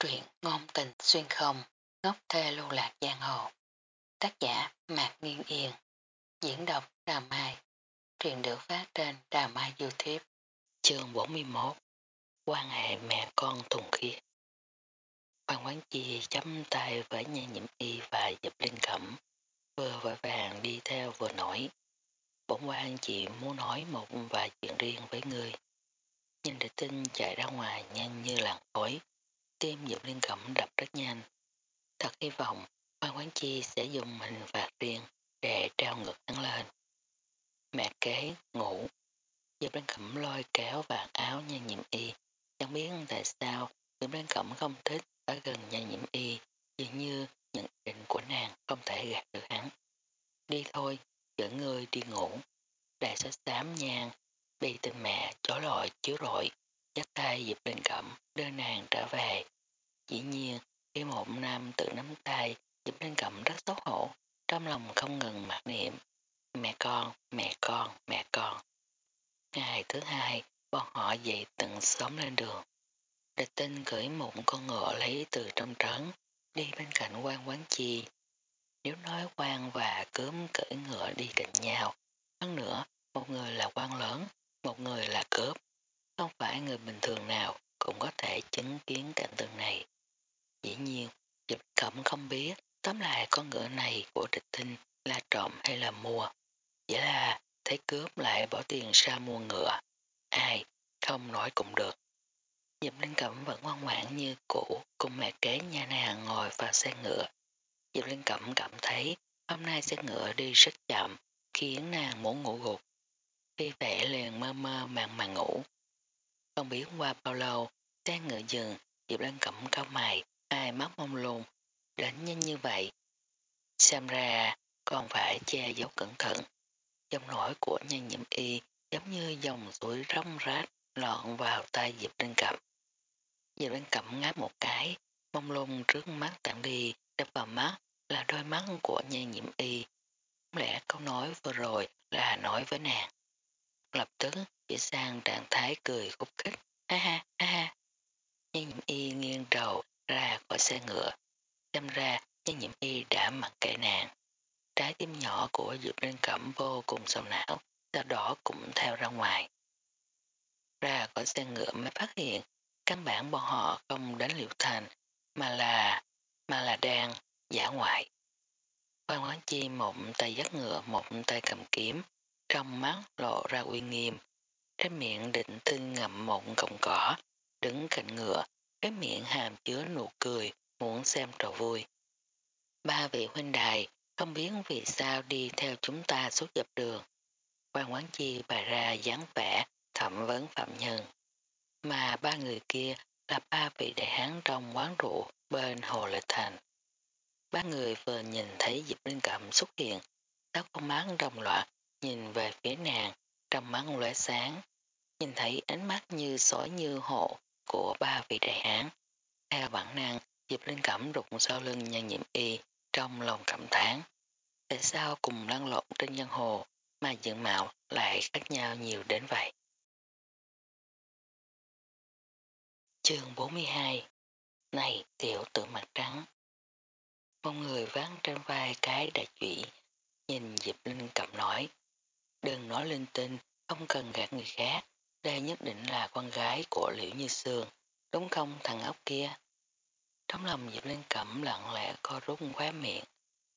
Truyện ngôn tình xuyên không, ngốc thê lưu lạc giang hồ. Tác giả Mạc Nghiên Yên. Diễn đọc Đà Mai. Truyện được phát trên Đà Mai Youtube. Chương 41 Quan hệ mẹ con thùng khiết Phan Quán Chi chấm tay với nhà nhiễm y và dập linh cẩm. Vừa vội vàng đi theo vừa nổi. Bỗng quan chị muốn nói một vài chuyện riêng với người. Nhìn địch tinh chạy ra ngoài nhanh như làng khói Tim Dũng Liên Cẩm đập rất nhanh. Thật hy vọng Phan Quán Chi sẽ dùng hình phạt riêng để trao ngực hắn lên. Mẹ kế ngủ. Dũng Liên Cẩm lôi kéo vạt áo nha nhiệm y. Chẳng biết tại sao Dũng Liên Cẩm không thích ở gần nha nhiệm y dường như nhận định của nàng không thể gạt được hắn. Đi thôi, chở người đi ngủ. Đại sách xám nhang, bị tình mẹ, chó lội, chứa rội, Chắc tay dịp lên cẩm, đưa nàng trở về. Dĩ nhiên, khi một nam tự nắm tay, dịp lên cẩm rất xấu hổ, trong lòng không ngừng mặc niệm. Mẹ con, mẹ con, mẹ con. Ngày thứ hai, bọn họ dậy từng sớm lên đường. Địch tinh gửi một con ngựa lấy từ trong trấn, đi bên cạnh quan quán chi. Nếu nói quan và cướm cưỡi ngựa đi cạnh nhau, hơn nữa, một người là quan lớn, một người là cướp. Không phải người bình thường nào cũng có thể chứng kiến cảnh tượng này. Dĩ nhiên, dịch cẩm không biết tóm lại con ngựa này của địch tinh là trộm hay là mua. Chỉ là thấy cướp lại bỏ tiền ra mua ngựa. Ai, không nói cũng được. Dịp Linh Cẩm vẫn ngoan ngoãn như cũ cùng mẹ kế nhà nàng ngồi vào xe ngựa. Dịp Linh Cẩm cảm thấy hôm nay xe ngựa đi rất chậm khiến nàng muốn ngủ gục. Vì vậy liền mơ mơ màng màng ngủ. Không biết qua bao lâu, xe ngựa dừng, Diệp Lan cẩm cao mày, ai mắt mông lung, đánh nhanh như vậy. Xem ra, còn phải che giấu cẩn thận. Dòng nổi của nhân nhiễm y giống như dòng suối rong rách lọn vào tay Diệp Lan cẩm. Diệp Lan cẩm ngáp một cái, mông lung trước mắt tạm đi, đập vào mắt là đôi mắt của nhân nhiễm y. Không lẽ câu nói vừa rồi là nói với nàng. Lập tức chỉ sang trạng thái cười khúc khích. Ha ha ha ha. Nhân nhiễm y nghiêng đầu ra khỏi xe ngựa. Xem ra nhân nhiễm y đã mặc kệ nàng. Trái tim nhỏ của Dược Linh Cẩm vô cùng sầu não, sau đó cũng theo ra ngoài. Ra khỏi xe ngựa mới phát hiện căn bản bọn họ không đến liệu thành mà là mà là đang giả ngoại. Quan Quán Chi một tay dắt ngựa một tay cầm kiếm trong mắt lộ ra uy nghiêm, cái miệng định tư ngậm một cọng cỏ, đứng cạnh ngựa, cái miệng hàm chứa nụ cười, muốn xem trò vui. Ba vị huynh đài không biết vì sao đi theo chúng ta suốt dập đường. Quan quán chi bày ra dáng vẻ thẩm vấn phạm nhân. Mà ba người kia là ba vị đại hán trong quán rượu bên Hồ Lệ Thành. Ba người vừa nhìn thấy Diệp Linh Cẩm xuất hiện, tóc con máng đồng loạt nhìn về phía nàng, trong mắt lóe sáng, nhìn thấy ánh mắt như sói như hộ của ba vị đại hán. Theo bản năng, Diệp Linh Cẩm rụng sau lưng nhan nhiễm y trong lòng cảm thán. Tại sao cùng lăn lộn trên nhân hồ mà diện mạo lại khác nhau nhiều đến vậy? Chương 42 Này tiểu tử mặt trắng Một người ván trên vai cái đại chủy nhìn Diệp Linh cảm nói Đừng nói linh tinh, không cần gạt người khác. Đây nhất định là con gái của Liễu Như Sương, đúng không thằng ốc kia? Trong lòng Diệp Linh Cẩm lặng lẽ co rút khóe miệng.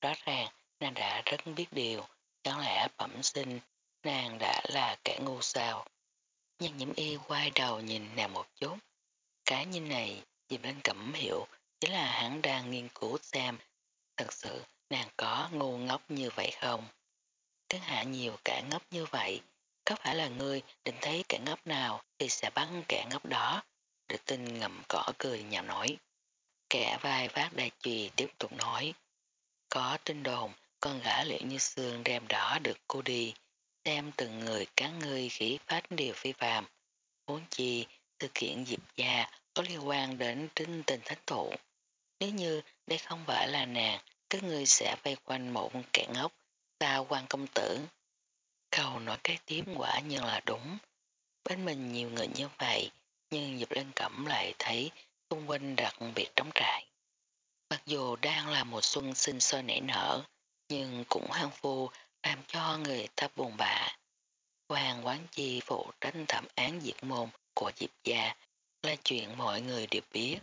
Rõ ràng, nàng đã rất biết điều, chẳng lẽ bẩm sinh, nàng đã là kẻ ngu sao. Nhưng nhiễm y quay đầu nhìn nàng một chút. Cái nhìn này, Diệp Linh Cẩm hiểu, chính là hắn đang nghiên cứu xem thật sự nàng có ngu ngốc như vậy không tiếng hạ nhiều kẻ ngốc như vậy, có phải là ngươi định thấy kẻ ngốc nào thì sẽ bắn kẻ ngốc đó? Địch tinh ngầm cỏ cười nhạo nói. Kẻ vai vác đại trùy tiếp tục nói. Có tin đồn, con gã liệu như xương đem đỏ được cô đi, xem từng người cán ngươi khỉ phát điều phi phàm. Huống chi, sự kiện dịp gia có liên quan đến trinh tình thánh thụ. Nếu như đây không phải là nàng, các ngươi sẽ vây quanh một kẻ ngốc Sao quan công tử? Câu nói cái tiếp quả nhiên là đúng. Bên mình nhiều người như vậy, nhưng dịp Lên Cẩm lại thấy xung quanh đặc biệt trống trại. Mặc dù đang là mùa xuân sinh sôi nảy nở, nhưng cũng hăng phu làm cho người ta buồn bã. Hoàng quán chi phụ tránh thẩm án diệt môn của Diệp gia là chuyện mọi người đều biết.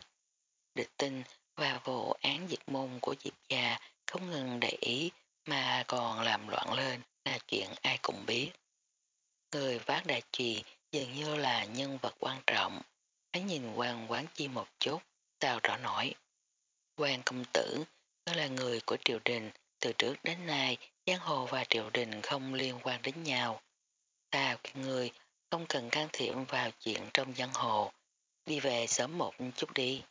Địch tinh và vụ án diệt môn của Diệp gia không ngừng để ý mà còn làm loạn lên là chuyện ai cũng biết. Người vác đại trì dường như là nhân vật quan trọng. Hắn nhìn quan quán chi một chút, sao rõ nổi. Quan công tử, đó là người của triều đình, từ trước đến nay, giang hồ và triều đình không liên quan đến nhau. Ta các người không cần can thiệp vào chuyện trong giang hồ, đi về sớm một chút đi.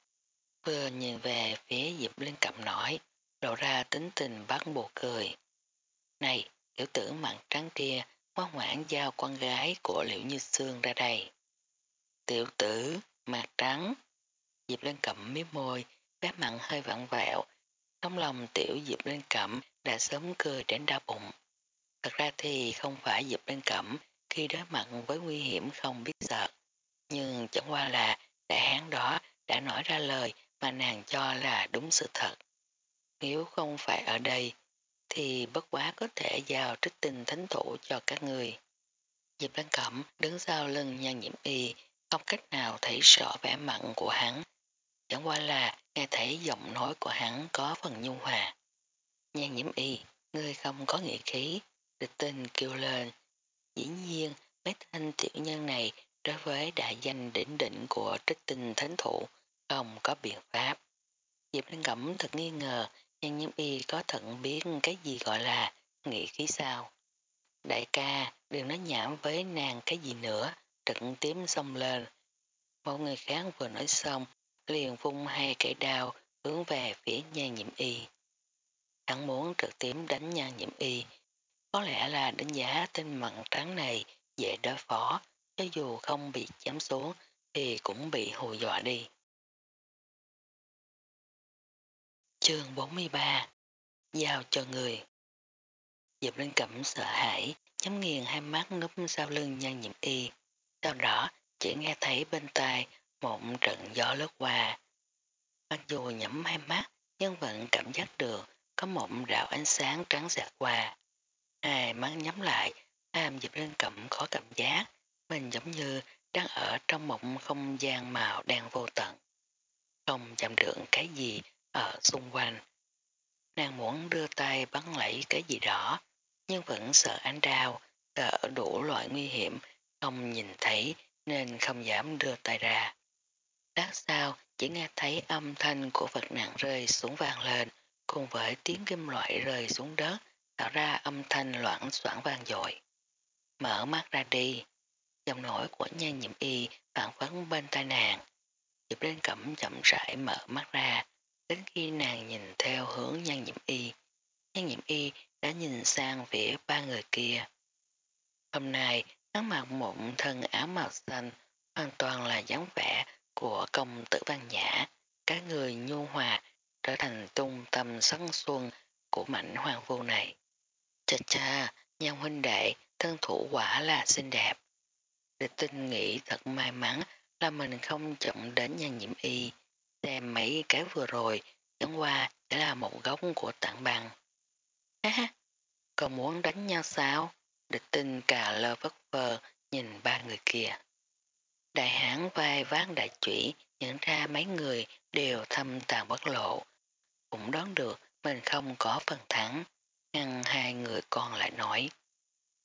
Vừa nhìn về phía Diệp Linh Cẩm nói, lộ ra tính tình bắt buộc cười. Này, tiểu tử mặn trắng kia, ngoan ngoãn giao con gái của Liễu Như Sương ra đây. Tiểu tử, mặt trắng. Diệp lên Cẩm miếp môi, bé mặn hơi vặn vẹo. Trong lòng tiểu Diệp lên Cẩm đã sớm cười đến đau bụng. Thật ra thì không phải Diệp lên Cẩm khi đối mặt với nguy hiểm không biết sợ. Nhưng chẳng qua là đại hán đó đã nói ra lời mà nàng cho là đúng sự thật. Nếu không phải ở đây, thì bất quá có thể giao trích tinh thánh thủ cho các người. Diệp Lan Cẩm đứng sau lưng nhan nhiễm y, không cách nào thấy rõ vẻ mặn của hắn. Chẳng qua là nghe thấy giọng nói của hắn có phần nhu hòa. Nhan nhiễm y, ngươi không có nghĩa khí, địch tinh kêu lên. Dĩ nhiên, mấy thanh tiểu nhân này đối với đại danh đỉnh đỉnh của trích tinh thánh thủ không có biện pháp. Diệp Lan Cẩm thật nghi ngờ Nhân nhiễm y có thận biết cái gì gọi là nghĩ khí sao. Đại ca, đừng nói nhảm với nàng cái gì nữa, trực tiếp xông lên. Một người khác vừa nói xong, liền vung hai cây đao hướng về phía nhan nhiễm y. Hắn muốn trực tiếp đánh nhan nhiễm y. Có lẽ là đánh giá tên mặn trắng này dễ đối phó, cho dù không bị chém xuống thì cũng bị hù dọa đi. Chương 43 Giao cho người Diệp Linh Cẩm sợ hãi, nhắm nghiền hai mắt núp sau lưng nhan nhiệm y. Sau đó chỉ nghe thấy bên tai một trận gió lướt qua. Mặc dù nhắm hai mắt nhưng vẫn cảm giác được có một rạo ánh sáng trắng xẹt qua. Hai mắt nhắm lại, am Diệp Linh Cẩm khó cảm giác mình giống như đang ở trong một không gian màu đen vô tận. Không chạm được cái gì ở xung quanh. Nàng muốn đưa tay bắn lấy cái gì đó, nhưng vẫn sợ ánh đau, sợ đủ loại nguy hiểm, không nhìn thấy nên không dám đưa tay ra. Lát sau chỉ nghe thấy âm thanh của vật nặng rơi xuống vàng lên, cùng với tiếng kim loại rơi xuống đất, tạo ra âm thanh loãng soảng vang dội. Mở mắt ra đi, dòng nổi của nhan nhiệm y phản phấn bên tai nàng. Diệp lên cẩm chậm rãi mở mắt ra, đến khi nàng nhìn theo hướng nhan nhiệm y. Nhan nhiệm y đã nhìn sang phía ba người kia. Hôm nay, hắn mặc một thân áo màu xanh, hoàn toàn là dáng vẻ của công tử văn nhã, cả người nhu hòa trở thành trung tâm sắn xuân của mảnh hoàng vô này. Chà cha, nhan huynh đệ, thân thủ quả là xinh đẹp. Địch tinh nghĩ thật may mắn là mình không chậm đến nhan nhiễm y, xem mấy cái vừa rồi, chẳng qua chỉ là một góc của tảng băng. Ha ha, còn muốn đánh nhau sao? Địch tinh cà lơ vất vờ nhìn ba người kia. Đại hãn vai vác đại chủy nhận ra mấy người đều thâm tàn bất lộ. Cũng đoán được mình không có phần thắng, ngăn hai người còn lại nói.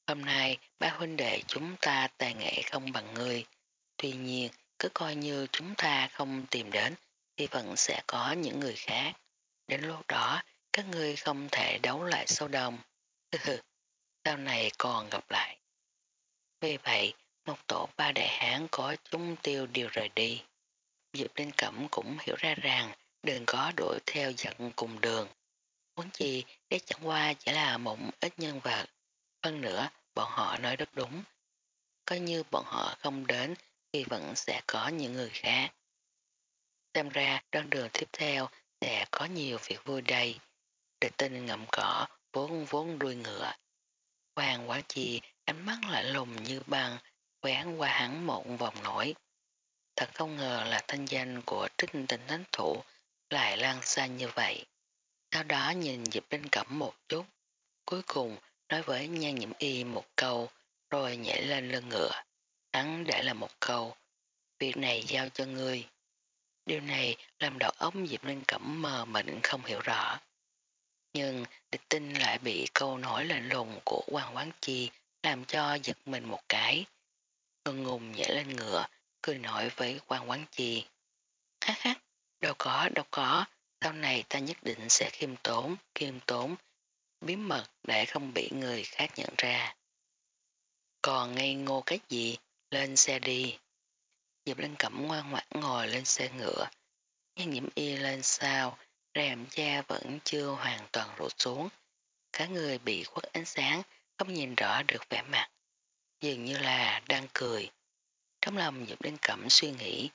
Hôm nay ba huynh đệ chúng ta tài nghệ không bằng người. Tuy nhiên cứ coi như chúng ta không tìm đến thì vẫn sẽ có những người khác. Đến lúc đó các ngươi không thể đấu lại sâu đông. sau này còn gặp lại. Vì vậy, một tổ ba đại hán có chúng tiêu đều rời đi. Diệp Linh Cẩm cũng hiểu ra rằng đừng có đuổi theo giận cùng đường. Muốn chi, để chẳng qua chỉ là một ít nhân vật. Hơn nữa, bọn họ nói rất đúng. Coi như bọn họ không đến thì vẫn sẽ có những người khác. Xem ra đoạn đường tiếp theo sẽ có nhiều việc vui đây. Địch tinh ngậm cỏ, vốn vốn đuôi ngựa. Hoàng quá chi, ánh mắt lại lùng như băng, quán qua hắn một vòng nổi. thật không ngờ là thanh danh của trinh tình thánh thủ lại lan xa như vậy. Sau đó nhìn dịp bên Cẩm một chút, cuối cùng nói với nhan nhiễm y một câu rồi nhảy lên lưng ngựa. Hắn để là một câu, việc này giao cho ngươi. Điều này làm đầu óc Diệp Linh Cẩm mờ mịn không hiểu rõ. Nhưng địch tinh lại bị câu nói lạnh lùng của Hoàng Quán Chi làm cho giật mình một cái. Ngân ngùng nhảy lên ngựa, cười nói với Hoàng Quán Chi. Hắc hắc, đâu có, đâu có, sau này ta nhất định sẽ khiêm tốn, khiêm tốn, bí mật để không bị người khác nhận ra. Còn ngây ngô cái gì, lên xe đi. Diệp Linh Cẩm ngoan ngoãn ngồi lên xe ngựa, nhưng nhiễm y lên sau, rèm da vẫn chưa hoàn toàn rụt xuống. Cả người bị khuất ánh sáng, không nhìn rõ được vẻ mặt. Dường như là đang cười. Trong lòng Diệp Linh Cẩm suy nghĩ.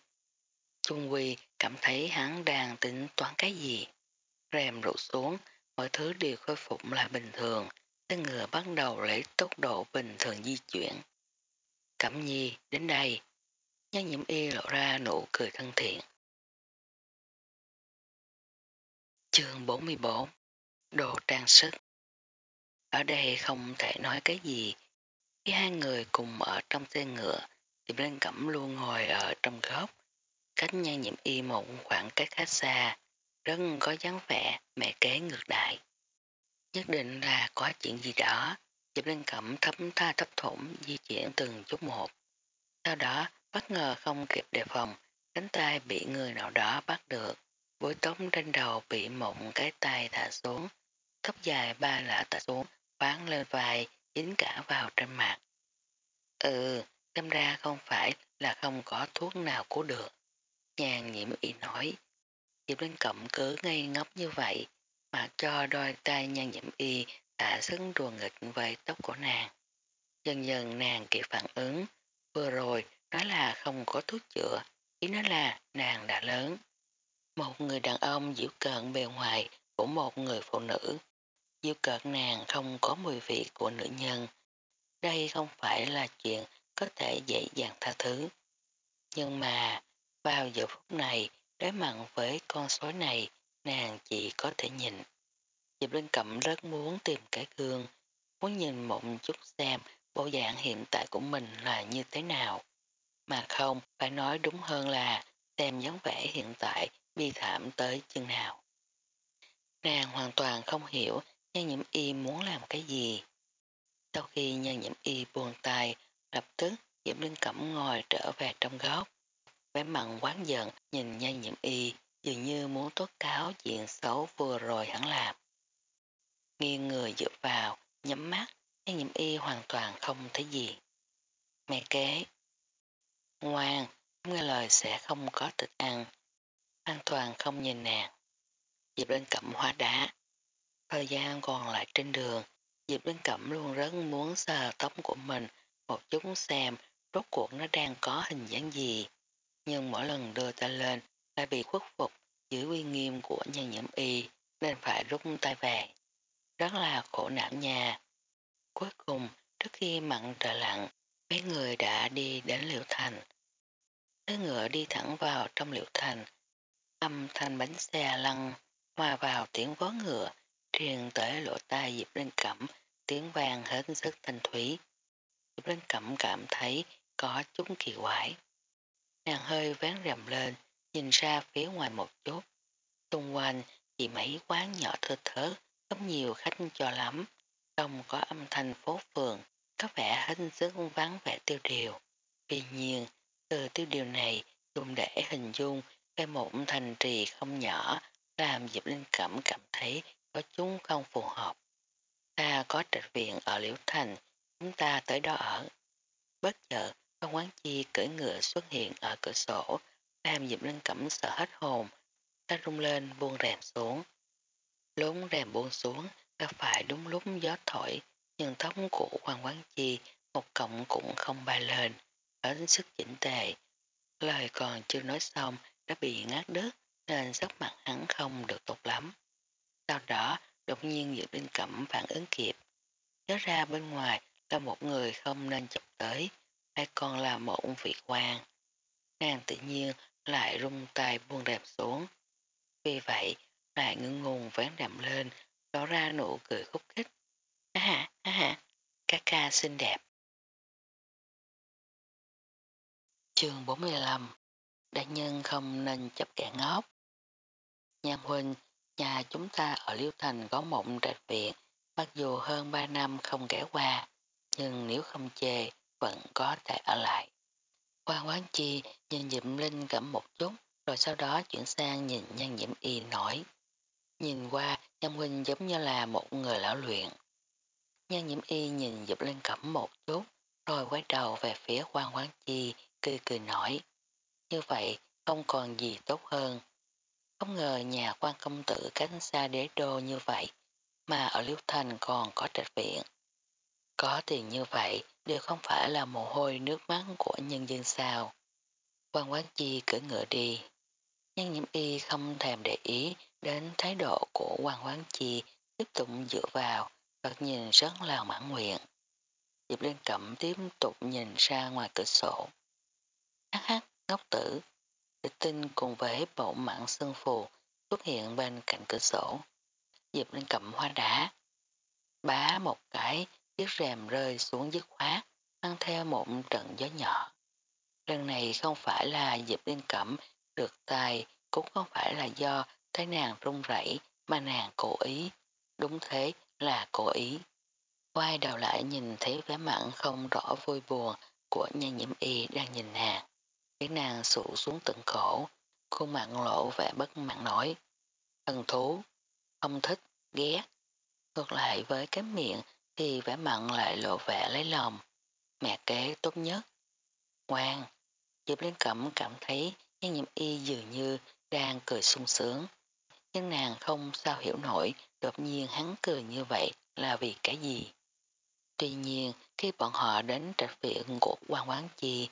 Trung Quy cảm thấy hắn đang tính toán cái gì. Rèm rụt xuống, mọi thứ đều khôi phục lại bình thường. Xe ngựa bắt đầu lấy tốc độ bình thường di chuyển. Cẩm nhi đến đây. Nhân nhiễm y lộ ra nụ cười thân thiện. Chương 44 Đồ trang sức Ở đây không thể nói cái gì. Khi hai người cùng ở trong xe ngựa, thì Lan cẩm luôn ngồi ở trong góc. Cách nhan nhiễm y một khoảng cách khá xa, rất có dáng vẻ mẹ kế ngược đại. Nhất định là có chuyện gì đó, Diệp Linh Cẩm thấm tha thấp thủng di chuyển từng chút một. Sau đó, bất ngờ không kịp đề phòng, cánh tay bị người nào đó bắt được. Bối tóc trên đầu bị một cái tay thả xuống, tóc dài ba lạ tạ xuống, bán lên vai, dính cả vào trên mặt. Ừ, xem ra không phải là không có thuốc nào cứu được. Nhàn nhiễm ý nói, Diệp Linh Cẩm cứ ngây ngốc như vậy, mà cho đôi tay nhan nhiễm y thả sức đùa nghịch với tóc của nàng. Dần dần nàng kịp phản ứng, vừa rồi nói là không có thuốc chữa, ý nói là nàng đã lớn. Một người đàn ông diễu cợn bề ngoài của một người phụ nữ. Diễu cợn nàng không có mùi vị của nữ nhân. Đây không phải là chuyện có thể dễ dàng tha thứ. Nhưng mà, vào giờ phút này, đối mặt với con số này, nàng chỉ có thể nhìn. Diệp Linh Cẩm rất muốn tìm cái gương, muốn nhìn một chút xem bộ dạng hiện tại của mình là như thế nào. Mà không, phải nói đúng hơn là xem dáng vẻ hiện tại bi thảm tới chừng nào. Nàng hoàn toàn không hiểu nhan nhiễm y muốn làm cái gì. Sau khi nhan nhiễm y buồn tay, lập tức Diễm Linh Cẩm ngồi trở về trong góc. Vẻ mặn quán giận nhìn nhan nhiễm y dường như muốn tố cáo chuyện xấu vừa rồi hắn làm. Nghiêng người dựa vào, nhắm mắt, nhan nhiễm y hoàn toàn không thấy gì. Mẹ kế. Ngoan, nghe lời sẽ không có thịt ăn an toàn không nhìn nàng. Diệp lên Cẩm hoa đá. Thời gian còn lại trên đường, Diệp lên Cẩm luôn rất muốn sờ tóc của mình một chút xem rốt cuộc nó đang có hình dáng gì. Nhưng mỗi lần đưa tay lên lại bị khuất phục dưới uy nghiêm của nhân nhiễm y nên phải rút tay về. Rất là khổ não nhà Cuối cùng, trước khi mặn trời lặng, mấy người đã đi đến Liệu Thành. Đứa ngựa đi thẳng vào trong Liệu Thành, âm thanh bánh xe lăn hòa vào tiếng vó ngựa truyền tới lỗ tai Diệp Linh Cẩm tiếng vàng hết sức thanh thúy. Diệp Linh Cẩm cảm thấy có chút kỳ quái. Nàng hơi vén rầm lên nhìn ra phía ngoài một chút. Xung quanh chỉ mấy quán nhỏ thơ thớ không nhiều khách cho lắm không có âm thanh phố phường có vẻ hết sức vắng vẻ tiêu điều. Tuy nhiên từ tiêu điều này dùng để hình dung cái một thành trì không nhỏ làm Diệp Linh Cẩm cảm thấy có chúng không phù hợp. Ta có trạch viện ở Liễu Thành, chúng ta tới đó ở. Bất chợt, con quán chi cưỡi ngựa xuất hiện ở cửa sổ, làm Diệp Linh Cẩm sợ hết hồn. Ta rung lên buông rèm xuống. Lốn rèm buông xuống, ta phải đúng lúc gió thổi, nhưng tóc của quan quán chi một cộng cũng không bay lên, ở sức chỉnh tề. Lời còn chưa nói xong đã bị ngát đứt nên sắc mặt hắn không được tốt lắm. Sau đó, đột nhiên Diệp Linh Cẩm phản ứng kịp. Nhớ ra bên ngoài là một người không nên chụp tới, hay còn là một vị quan. nàng tự nhiên lại rung tay buông đẹp xuống. Vì vậy, lại ngưng ngùng ván đạm lên, tỏ ra nụ cười khúc khích. Ha ha, ca ca xinh đẹp. Trường 45 Đại nhân không nên chấp kẻ ngốc. Nhan huynh, nhà chúng ta ở Liêu Thành có mộng trạch viện, mặc dù hơn 3 năm không ghé qua, nhưng nếu không chê, vẫn có thể ở lại. Quan quán chi nhìn Diệm Linh gẫm một chút, rồi sau đó chuyển sang nhìn nhan nhiễm y nổi. Nhìn qua, Nhan huynh giống như là một người lão luyện. Nhan nhiễm y nhìn Diệp Linh cẩm một chút, rồi quay đầu về phía quan quán chi, cười cười nổi. Như vậy, không còn gì tốt hơn. Không ngờ nhà quan công tử cánh xa đế đô như vậy, mà ở Liêu Thành còn có trạch viện. Có tiền như vậy đều không phải là mồ hôi nước mắt của nhân dân sao. Quan quán chi cử ngựa đi. Nhân nhiễm y không thèm để ý đến thái độ của quan quán chi tiếp tục dựa vào và nhìn rất là mãn nguyện. Diệp Liên Cẩm tiếp tục nhìn ra ngoài cửa sổ. Hắc hắc, ngốc tử. Địch tinh cùng với bộ mạng sơn phù xuất hiện bên cạnh cửa sổ. Diệp Liên Cẩm hoa đá. Bá một cái, chiếc rèm rơi xuống dứt khoát, mang theo một trận gió nhỏ. Lần này không phải là Diệp Liên Cẩm được tài, cũng không phải là do thấy nàng run rẩy mà nàng cố ý. Đúng thế là cố ý. Quay đầu lại nhìn thấy vẻ mặn không rõ vui buồn của nhà nhiễm y đang nhìn nàng. Khiến nàng sụ xuống tận cổ, khuôn mặt lộ vẻ bất mãn nổi. Thần thú, không thích, ghét. Ngược lại với cái miệng thì vẻ mặn lại lộ vẻ lấy lòng. Mẹ kế tốt nhất. Ngoan, Diệp Liên Cẩm cảm thấy nhân nhiễm y dường như đang cười sung sướng. Nhưng nàng không sao hiểu nổi đột nhiên hắn cười như vậy là vì cái gì. Tuy nhiên, khi bọn họ đến trạch viện của quan quán chi,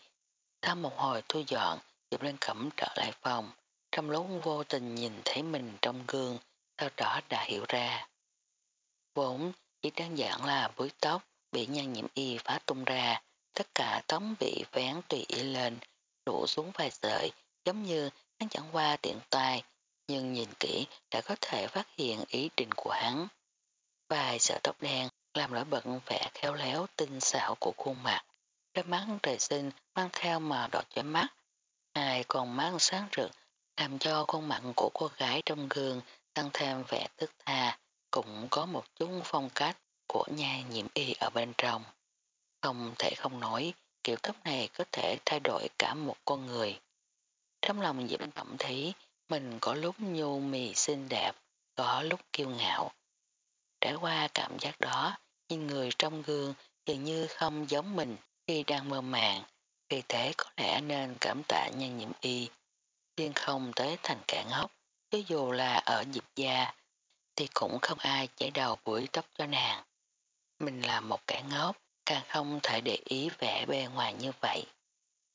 sau một hồi thu dọn, Diệp Liên Cẩm trở lại phòng, trong lúc vô tình nhìn thấy mình trong gương, sau đó đã hiểu ra. Vốn chỉ đơn giản là búi tóc bị nhan nhiễm y phá tung ra, tất cả tóc bị vén tùy ý lên, đổ xuống vài sợi, giống như hắn chẳng qua tiện tay, nhưng nhìn kỹ đã có thể phát hiện ý định của hắn. Vài sợi tóc đen làm nổi bật vẻ khéo léo tinh xảo của khuôn mặt. Đôi mắt trời sinh mang theo màu đỏ chói mắt. Hai còn mắt sáng rực làm cho khuôn mặt của cô gái trong gương tăng thêm vẻ tức tha, cũng có một chút phong cách của nha nhiễm y ở bên trong. Không thể không nói, kiểu tóc này có thể thay đổi cả một con người. Trong lòng Diễm cảm thấy mình có lúc nhu mì xinh đẹp, có lúc kiêu ngạo. Trải qua cảm giác đó, nhìn người trong gương dường như không giống mình khi đang mơ màng, vì thế có lẽ nên cảm tạ nhân nhiễm y. Tiên không tới thành cả ngốc, chứ dù là ở dịp gia, thì cũng không ai chảy đầu buổi tóc cho nàng. Mình là một kẻ ngốc, càng không thể để ý vẻ bề ngoài như vậy.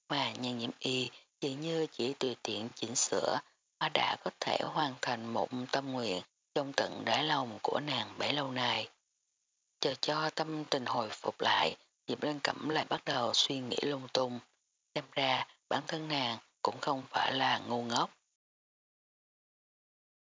Mà nhân nhiễm y dường như chỉ tùy tiện chỉnh sửa mà đã có thể hoàn thành một tâm nguyện trong tận đáy lòng của nàng bấy lâu nay. Chờ cho tâm tình hồi phục lại, Diệp Lên Cẩm lại bắt đầu suy nghĩ lung tung. Xem ra bản thân nàng cũng không phải là ngu ngốc.